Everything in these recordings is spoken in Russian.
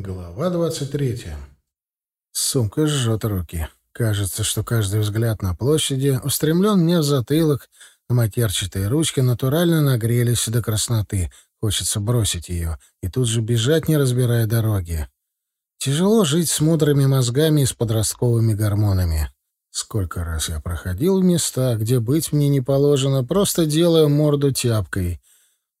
Глава двадцать третья. Сумка жжет руки. Кажется, что каждый взгляд на площади устремлен мне в затылок, а матерчатые ручки натурально нагрелись до красноты. Хочется бросить ее и тут же бежать, не разбирая дороги. Тяжело жить с мудрыми мозгами и с подростковыми гормонами. Сколько раз я проходил места, где быть мне не положено, просто делая морду тяпкой.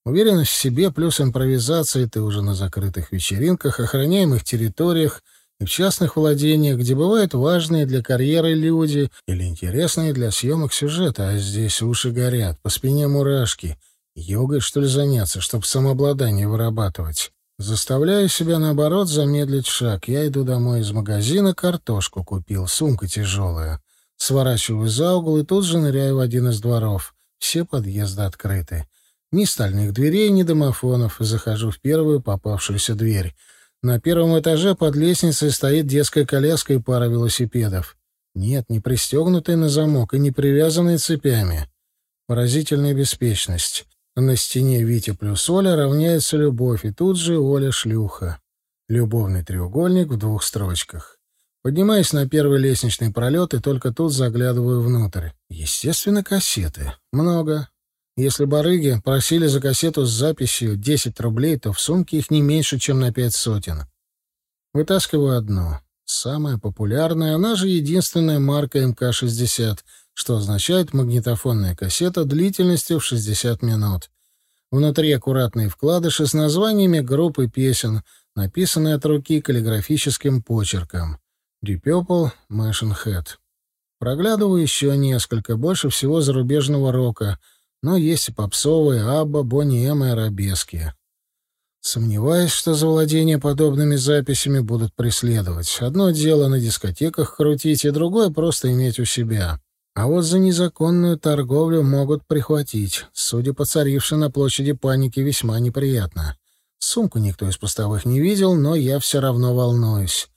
Уверенность в себе плюс импровизация ты уже на закрытых вечеринках, охраняемых территориях и в частных владениях, где бывают важные для карьеры люди или интересные для съемок сюжета, а здесь уши горят, по спине мурашки. Йогой, что ли, заняться, чтобы самообладание вырабатывать? Заставляю себя, наоборот, замедлить шаг. Я иду домой из магазина, картошку купил, сумка тяжелая. Сворачиваю за угол и тут же ныряю в один из дворов. Все подъезды открыты. Ни стальных дверей, ни домофонов. Захожу в первую попавшуюся дверь. На первом этаже под лестницей стоит детская коляска и пара велосипедов. Нет, не пристегнутые на замок и не привязанные цепями. Поразительная беспечность. На стене Витя плюс Оля равняется любовь, и тут же Оля шлюха. Любовный треугольник в двух строчках. Поднимаюсь на первый лестничный пролет и только тут заглядываю внутрь. Естественно, кассеты. Много. Если барыги просили за кассету с записью 10 рублей, то в сумке их не меньше, чем на пять сотен. Вытаскиваю одну. Самая популярная, она же единственная марка МК-60, что означает магнитофонная кассета длительностью в 60 минут. Внутри аккуратные вкладыши с названиями групп и песен, написанные от руки каллиграфическим почерком. Purple, Machine Head. Проглядываю еще несколько, больше всего зарубежного рока — но есть и попсовые Абба, Бонни Эм и Арабески. Сомневаюсь, что за владение подобными записями будут преследовать. Одно дело на дискотеках крутить, и другое — просто иметь у себя. А вот за незаконную торговлю могут прихватить. Судя по царившей на площади паники, весьма неприятно. Сумку никто из постовых не видел, но я все равно волнуюсь.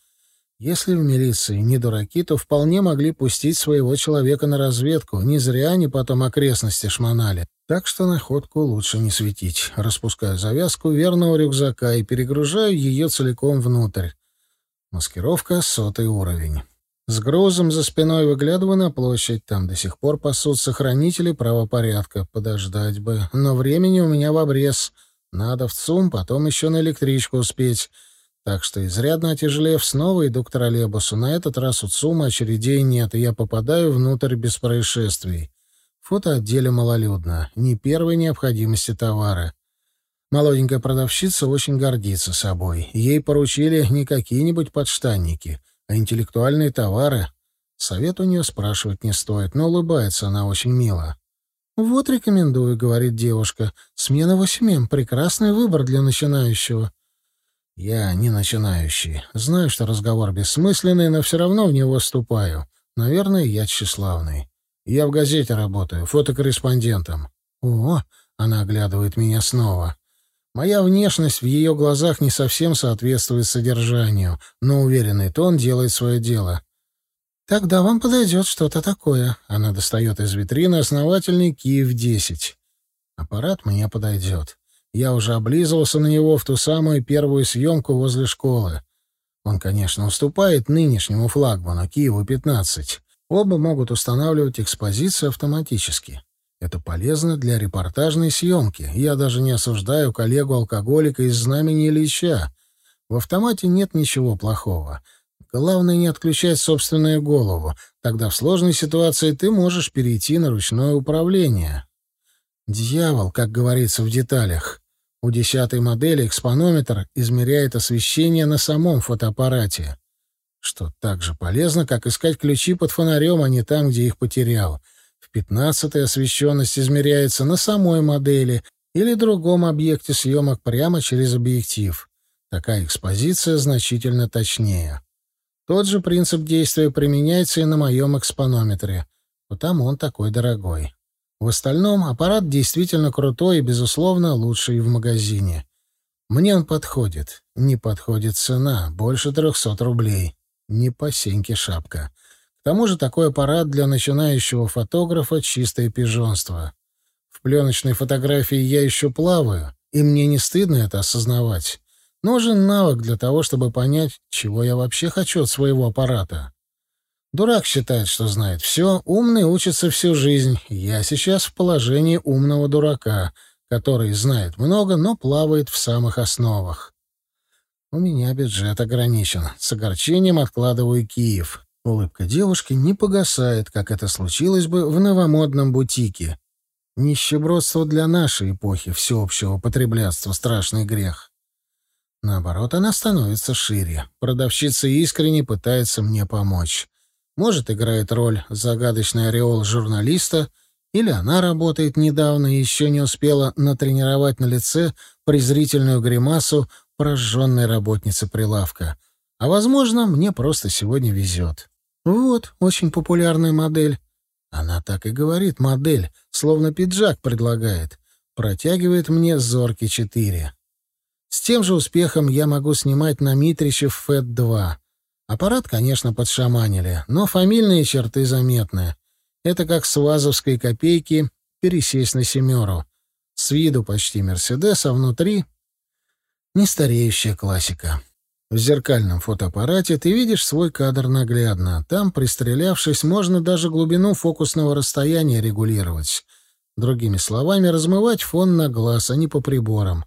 Если в милиции не дураки, то вполне могли пустить своего человека на разведку. Не зря они потом окрестности шмонали. Так что находку лучше не светить. Распускаю завязку верного рюкзака и перегружаю ее целиком внутрь. Маскировка — сотый уровень. С грузом за спиной выглядываю на площадь. Там до сих пор пасутся хранители правопорядка. Подождать бы. Но времени у меня в обрез. Надо в ЦУМ, потом еще на электричку успеть. Так что, изрядно отяжелев, снова иду к троллейбусу. На этот раз у ЦУМа очередей нет, и я попадаю внутрь без происшествий. Фотоотделе малолюдно. Не первой необходимости товары. Молоденькая продавщица очень гордится собой. Ей поручили не какие-нибудь подштанники, а интеллектуальные товары. Совет у нее спрашивать не стоит, но улыбается она очень мило. «Вот рекомендую», — говорит девушка. «Смена 8М — прекрасный выбор для начинающего». Я не начинающий. Знаю, что разговор бессмысленный, но все равно в него вступаю. Наверное, я тщеславный. Я в газете работаю, фотокорреспондентом. О, она оглядывает меня снова. Моя внешность в ее глазах не совсем соответствует содержанию, но уверенный тон делает свое дело. «Тогда вам подойдет что-то такое». Она достает из витрины основательный Киев-10. Аппарат мне подойдет. Я уже облизывался на него в ту самую первую съемку возле школы. Он, конечно, уступает нынешнему флагману Киеву-15. Оба могут устанавливать экспозицию автоматически. Это полезно для репортажной съемки. Я даже не осуждаю коллегу-алкоголика из знамени Ильича. В автомате нет ничего плохого. Главное не отключать собственную голову. Тогда в сложной ситуации ты можешь перейти на ручное управление. Дьявол, как говорится в деталях. У десятой модели экспонометр измеряет освещение на самом фотоаппарате, что так же полезно, как искать ключи под фонарем, а не там, где их потерял. В пятнадцатой освещенность измеряется на самой модели или другом объекте съемок прямо через объектив. Такая экспозиция значительно точнее. Тот же принцип действия применяется и на моем экспонометре, потому он такой дорогой. В остальном аппарат действительно крутой и, безусловно, лучший в магазине. Мне он подходит. Не подходит цена. Больше трехсот рублей. Не по сеньке шапка. К тому же такой аппарат для начинающего фотографа — чистое пижонство. В пленочной фотографии я еще плаваю, и мне не стыдно это осознавать. Нужен навык для того, чтобы понять, чего я вообще хочу от своего аппарата. Дурак считает, что знает все, умный учится всю жизнь. Я сейчас в положении умного дурака, который знает много, но плавает в самых основах. У меня бюджет ограничен. С огорчением откладываю Киев. Улыбка девушки не погасает, как это случилось бы в новомодном бутике. Нищебродство для нашей эпохи всеобщего потреблятства — страшный грех. Наоборот, она становится шире. Продавщица искренне пытается мне помочь. Может, играет роль загадочный ореол журналиста, или она работает недавно и еще не успела натренировать на лице презрительную гримасу прожженной работницы прилавка. А, возможно, мне просто сегодня везет. Вот, очень популярная модель. Она так и говорит, модель, словно пиджак предлагает. Протягивает мне зорки 4. С тем же успехом я могу снимать на Митриче в ФЭД-2. Аппарат, конечно, подшаманили, но фамильные черты заметны. Это как с вазовской копейки пересесть на семеру. С виду почти Мерседес, а внутри — нестареющая классика. В зеркальном фотоаппарате ты видишь свой кадр наглядно. Там, пристрелявшись, можно даже глубину фокусного расстояния регулировать. Другими словами, размывать фон на глаз, а не по приборам.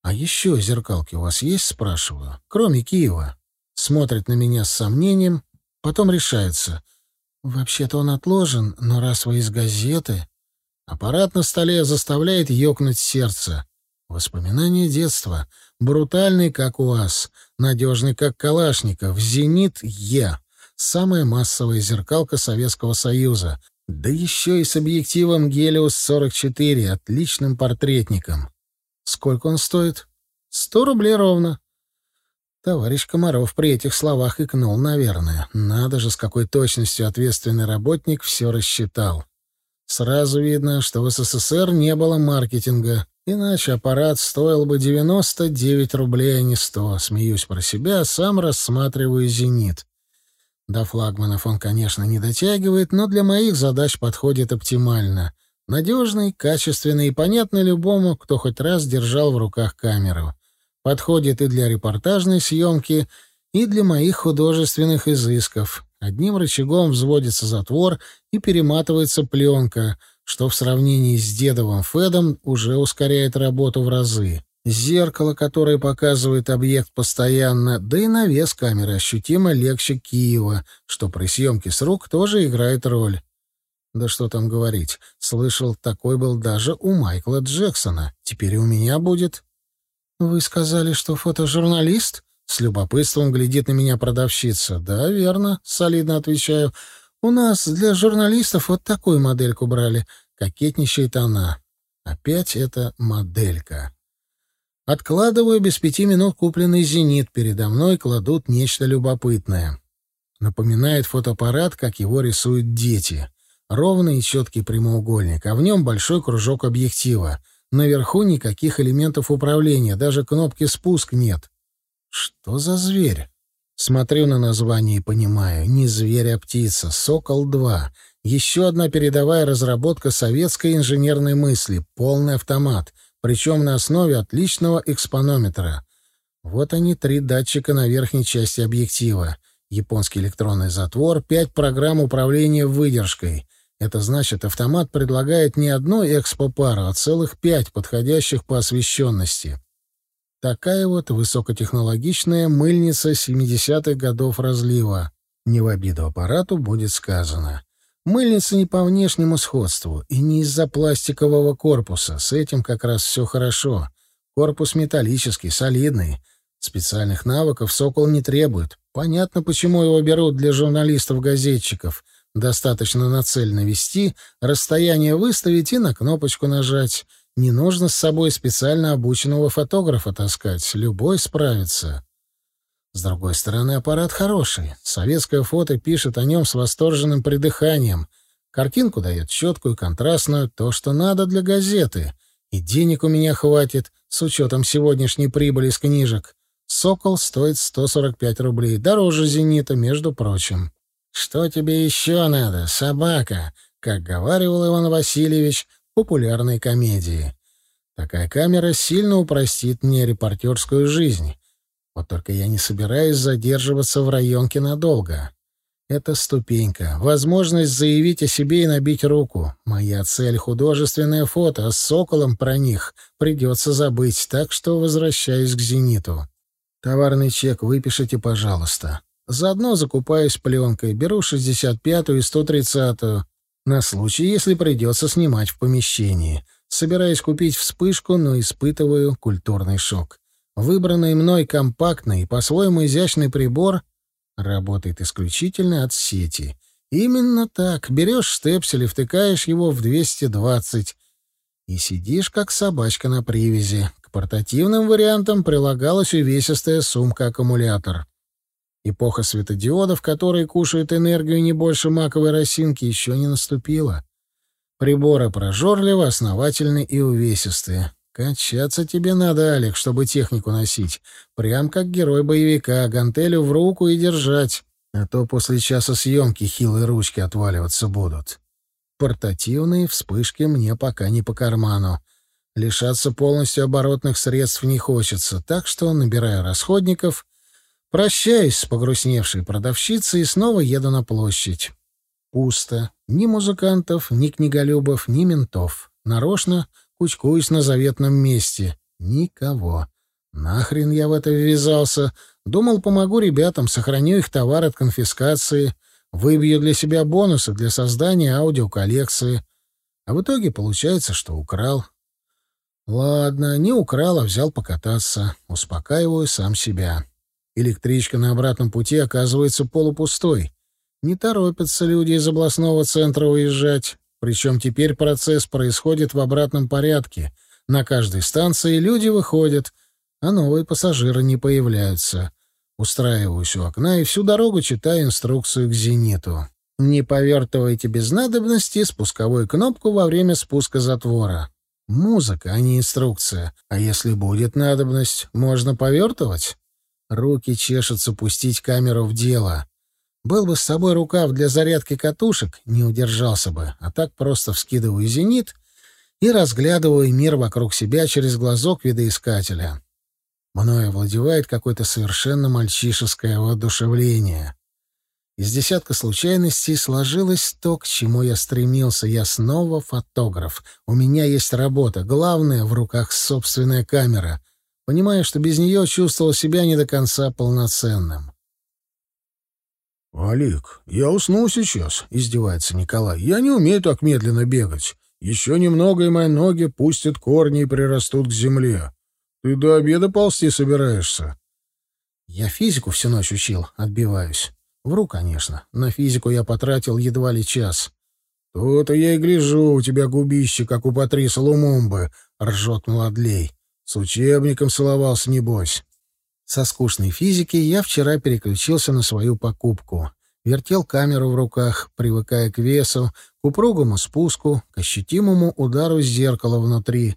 «А еще зеркалки у вас есть?» — спрашиваю. «Кроме Киева». Смотрит на меня с сомнением, потом решается. «Вообще-то он отложен, но раз вы из газеты...» Аппарат на столе заставляет ёкнуть сердце. Воспоминания детства. Брутальный, как УАЗ. Надежный, как Калашников. «Зенит Е». Самая массовая зеркалка Советского Союза. Да еще и с объективом «Гелиус-44», отличным портретником. Сколько он стоит? Сто рублей ровно. Товарищ Комаров при этих словах икнул, наверное. Надо же, с какой точностью ответственный работник все рассчитал. Сразу видно, что в СССР не было маркетинга. Иначе аппарат стоил бы 99 рублей, а не 100. Смеюсь про себя, сам рассматриваю «Зенит». До флагманов он, конечно, не дотягивает, но для моих задач подходит оптимально. Надежный, качественный и понятный любому, кто хоть раз держал в руках камеру. Подходит и для репортажной съемки, и для моих художественных изысков. Одним рычагом взводится затвор и перематывается пленка — что в сравнении с дедовым Федом уже ускоряет работу в разы. Зеркало, которое показывает объект постоянно, да и навес камеры ощутимо легче Киева, что при съемке с рук тоже играет роль. Да что там говорить, слышал, такой был даже у Майкла Джексона. Теперь у меня будет. «Вы сказали, что фотожурналист?» С любопытством глядит на меня продавщица. «Да, верно», — солидно отвечаю. У нас для журналистов вот такую модельку брали. Кокетничает она. Опять это моделька. Откладываю без пяти минут купленный «Зенит». Передо мной кладут нечто любопытное. Напоминает фотоаппарат, как его рисуют дети. Ровный и четкий прямоугольник, а в нем большой кружок объектива. Наверху никаких элементов управления, даже кнопки «спуск» нет. Что за зверь? Смотрю на название и понимаю. Не зверь, а птица. «Сокол-2». Еще одна передовая разработка советской инженерной мысли. Полный автомат. Причем на основе отличного экспонометра. Вот они, три датчика на верхней части объектива. Японский электронный затвор, пять программ управления выдержкой. Это значит, автомат предлагает не одну экспо-пару, а целых пять, подходящих по освещенности. Такая вот высокотехнологичная мыльница 70-х годов разлива. Не в обиду аппарату будет сказано. Мыльница не по внешнему сходству и не из-за пластикового корпуса. С этим как раз все хорошо. Корпус металлический, солидный. Специальных навыков «Сокол» не требует. Понятно, почему его берут для журналистов-газетчиков. Достаточно нацельно вести, расстояние выставить и на кнопочку нажать. Не нужно с собой специально обученного фотографа таскать, любой справится. С другой стороны, аппарат хороший. Советское фото пишет о нем с восторженным придыханием. Картинку дает четкую, контрастную, то, что надо для газеты. И денег у меня хватит, с учетом сегодняшней прибыли с книжек. «Сокол» стоит 145 рублей, дороже «Зенита», между прочим. «Что тебе еще надо, собака?» Как говаривал Иван Васильевич, популярной комедии. Такая камера сильно упростит мне репортерскую жизнь. Вот только я не собираюсь задерживаться в районке надолго. Это ступенька, возможность заявить о себе и набить руку. Моя цель — художественное фото, а с соколом про них придется забыть, так что возвращаюсь к «Зениту». Товарный чек выпишите, пожалуйста. Заодно закупаюсь пленкой, беру 65-ю и 130-ю, на случай, если придется снимать в помещении. Собираюсь купить вспышку, но испытываю культурный шок. Выбранный мной компактный и по-своему изящный прибор работает исключительно от сети. Именно так. Берешь степсель и втыкаешь его в 220 и сидишь, как собачка на привязи. К портативным вариантам прилагалась увесистая сумка-аккумулятор. Эпоха светодиодов, которые кушают энергию не больше маковой росинки, еще не наступила. Приборы прожорливы, основательны и увесистые. Качаться тебе надо, Алик, чтобы технику носить. Прям как герой боевика, гантелю в руку и держать. А то после часа съемки хилые ручки отваливаться будут. Портативные вспышки мне пока не по карману. Лишаться полностью оборотных средств не хочется, так что набираю расходников, прощаюсь с погрустневшей продавщицей и снова еду на площадь. Пусто. Ни музыкантов, ни книголюбов, ни ментов. Нарочно кучкуюсь на заветном месте. Никого. Нахрен я в это ввязался? Думал, помогу ребятам, сохраню их товар от конфискации, выбью для себя бонусы для создания аудиоколлекции. А в итоге получается, что украл. Ладно, не украл, а взял покататься. Успокаиваю сам себя. Электричка на обратном пути оказывается полупустой. Не торопятся люди из областного центра уезжать. Причем теперь процесс происходит в обратном порядке. На каждой станции люди выходят, а новые пассажиры не появляются. Устраиваюсь у окна и всю дорогу читаю инструкцию к «Зениту». Не повертывайте без надобности спусковую кнопку во время спуска затвора. Музыка, а не инструкция. А если будет надобность, можно повертывать? Руки чешутся пустить камеру в дело. Был бы с собой рукав для зарядки катушек, не удержался бы, а так просто вскидываю зенит и разглядываю мир вокруг себя через глазок видоискателя. Мною овладевает какое-то совершенно мальчишеское воодушевление. Из десятка случайностей сложилось то, к чему я стремился. Я снова фотограф. У меня есть работа. Главное — в руках собственная камера. Понимаю, что без нее чувствовал себя не до конца полноценным. «Алик, я усну сейчас», — издевается Николай. «Я не умею так медленно бегать. Еще немного, и мои ноги пустят корни и прирастут к земле. Ты до обеда ползти собираешься?» «Я физику всю ночь учил, отбиваюсь. Вру, конечно. На физику я потратил едва ли час». «То-то я и гляжу, у тебя губище, как у Патриса Лумумбы», — ржет Младлей. «С учебником целовался, небось». Со скучной физики я вчера переключился на свою покупку. Вертел камеру в руках, привыкая к весу, к упругому спуску, к ощутимому удару зеркала внутри.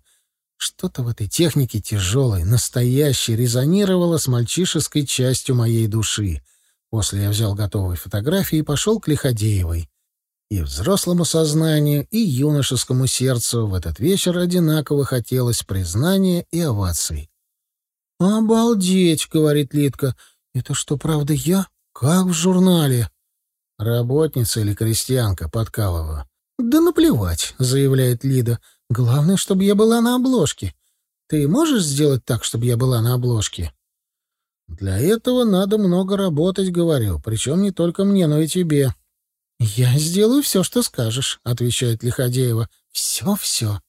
Что-то в этой технике тяжелой, настоящей, резонировало с мальчишеской частью моей души. После я взял готовые фотографии и пошел к Лиходеевой. И взрослому сознанию, и юношескому сердцу в этот вечер одинаково хотелось признания и оваций. «Обалдеть!» — говорит Литка. «Это что, правда я? Как в журнале?» «Работница или крестьянка?» — подкалываю. «Да наплевать», — заявляет Лида. «Главное, чтобы я была на обложке. Ты можешь сделать так, чтобы я была на обложке?» «Для этого надо много работать, — говорю, причем не только мне, но и тебе». «Я сделаю все, что скажешь», — отвечает Лиходеева. «Все-все».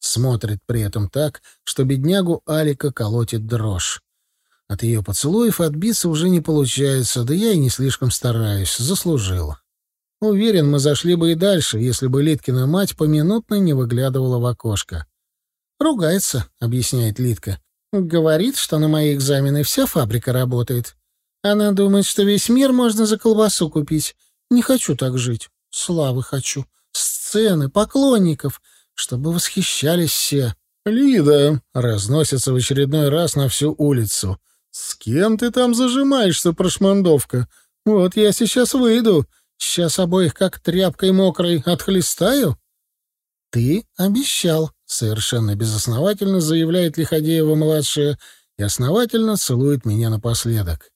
Смотрит при этом так, что беднягу Алика колотит дрожь. От ее поцелуев отбиться уже не получается, да я и не слишком стараюсь. Заслужил. Уверен, мы зашли бы и дальше, если бы Литкина мать поминутно не выглядывала в окошко. «Ругается», — объясняет Литка. «Говорит, что на мои экзамены вся фабрика работает. Она думает, что весь мир можно за колбасу купить. Не хочу так жить. Славы хочу. Сцены, поклонников чтобы восхищались все. «Лида!» — разносится в очередной раз на всю улицу. «С кем ты там зажимаешься, прошмандовка? Вот я сейчас выйду. Сейчас обоих как тряпкой мокрой отхлестаю». «Ты обещал», — совершенно безосновательно заявляет Лиходеева-младшая и основательно целует меня напоследок.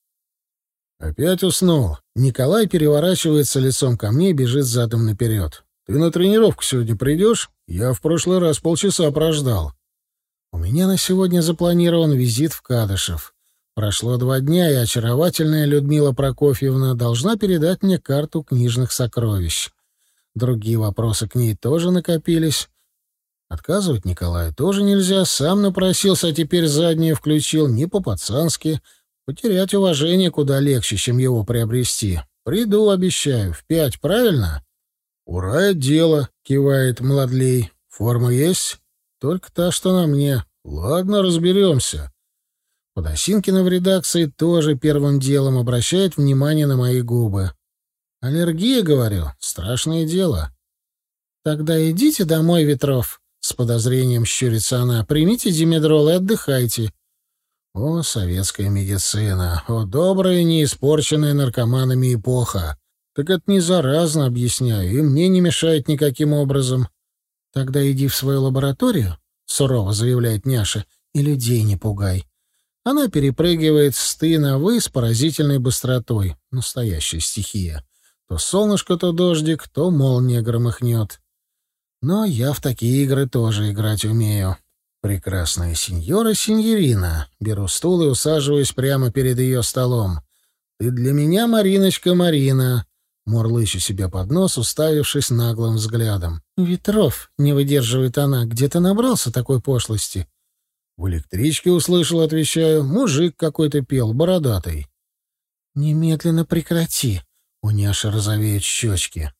Опять уснул. Николай переворачивается лицом ко мне и бежит задом наперед. «Ты на тренировку сегодня придешь? Я в прошлый раз полчаса прождал». У меня на сегодня запланирован визит в Кадышев. Прошло два дня, и очаровательная Людмила Прокофьевна должна передать мне карту книжных сокровищ. Другие вопросы к ней тоже накопились. Отказывать Николаю тоже нельзя. Сам напросился, а теперь заднее включил. Не по-пацански. Потерять уважение куда легче, чем его приобрести. Приду, обещаю. В пять, правильно? «Ура, дело!» — кивает Младлей. «Форма есть?» «Только та, что на мне. Ладно, разберемся». Подосинкина в редакции тоже первым делом обращает внимание на мои губы. «Аллергия, говорю, страшное дело». «Тогда идите домой, Ветров», — с подозрением щурится она. «Примите димедрол и отдыхайте». О, советская медицина! О, добрая, неиспорченная наркоманами эпоха! Так это не заразно, объясняю, и мне не мешает никаким образом. Тогда иди в свою лабораторию, — сурово заявляет Няша, — и людей не пугай. Она перепрыгивает с ты на вы с поразительной быстротой. Настоящая стихия. То солнышко, то дождик, то молния громыхнет. Но я в такие игры тоже играть умею. Прекрасная сеньора Синьорина. Беру стул и усаживаюсь прямо перед ее столом. Ты для меня, Мариночка, Марина. Мурлычу себе под нос, уставившись наглым взглядом. «Ветров!» — не выдерживает она. «Где ты набрался такой пошлости?» В электричке услышал, отвечаю. Мужик какой-то пел, бородатый. Немедленно прекрати. У Няши розовеют щечки.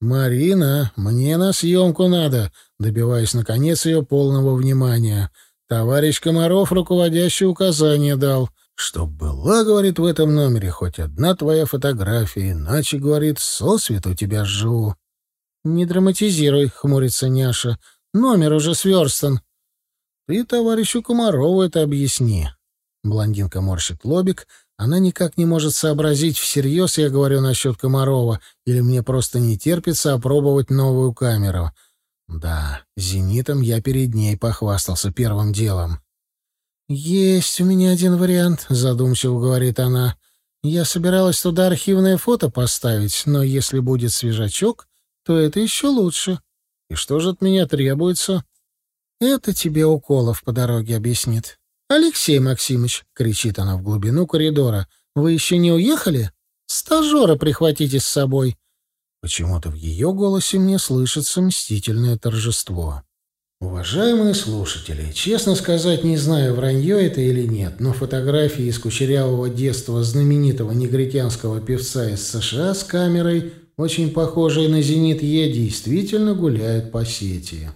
«Марина, мне на съемку надо», добиваясь, наконец, ее полного внимания. «Товарищ Комаров руководящее указание дал. Чтоб была, — говорит, — в этом номере хоть одна твоя фотография, иначе, — говорит, — сосвет у тебя жжу». «Не драматизируй», — хмурится Няша. «Номер уже сверстан». Ты товарищу Комарову это объясни. Блондинка морщит лобик. Она никак не может сообразить, всерьез я говорю насчет Комарова, или мне просто не терпится опробовать новую камеру. Да, зенитом я перед ней похвастался первым делом. «Есть у меня один вариант», — задумчиво говорит она. «Я собиралась туда архивное фото поставить, но если будет свежачок, то это еще лучше». «И что же от меня требуется?» Это тебе Уколов по дороге объяснит. Алексей Максимович, кричит она в глубину коридора. Вы еще не уехали? Стажера прихватите с собой. Почему-то в ее голосе мне слышится мстительное торжество. Уважаемые слушатели, честно сказать, не знаю, вранье это или нет, но фотографии из кучерявого детства знаменитого негритянского певца из США с камерой, очень похожей на «Зенит Е», действительно гуляют по сети.